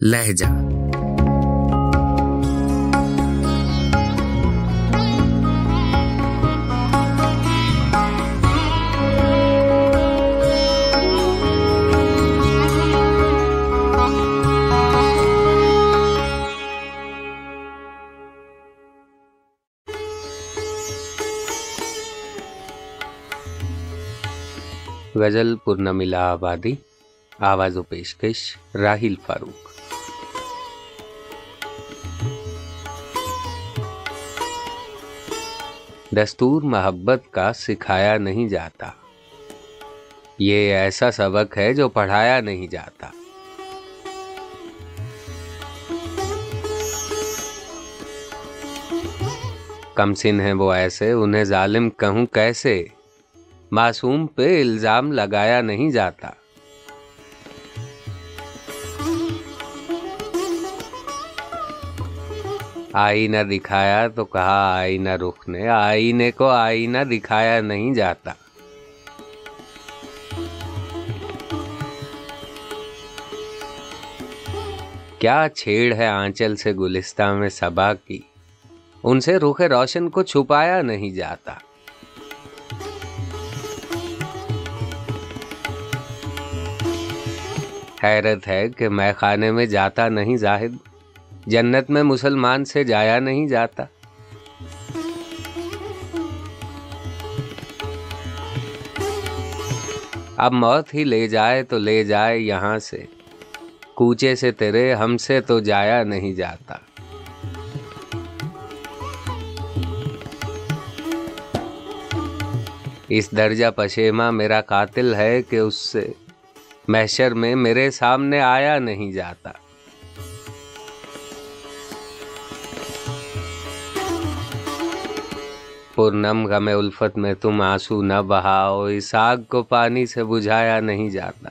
لہجہ۔ غزل پورنمیلا آبادی آواز و پیشکش راہیل فاروق۔ دستور محبت کا سکھایا نہیں جاتا۔ یہ ایسا سبق ہے جو پڑھایا نہیں جاتا۔ کم سن ہیں وہ ایسے، انہیں ظالم کہوں کیسے؟ معصوم پہ الزام لگایا نہیں جاتا۔ آئینہ دکھایا تو کہا آئینہ رخ نے، آئینے کو آئینہ دکھایا نہیں جاتا۔ کیا چھیڑ ہے آنچل سے گلستہ میں سبا کی؟ ان سے رخ روشن کو چھپایا نہیں جاتا۔ حیرت ہے کہ میں خانے میں جاتا نہیں زاہد۔ جنت میں مسلمان سے جایا نہیں جاتا۔ اب موت ہی لے جائے تو لے جائے یہاں سے۔ کوچے سے تیرے، ہم سے تو جایا نہیں جاتا۔ اس درجہ پشیما میرا قاتل ہے کہ اس سے محشر میں میرے سامنے آیا نہیں جاتا۔ پر نم غم الفت میں تم آنسو نہ بہاؤ۔ اس آگ کو پانی سے بجھایا نہیں جاتا۔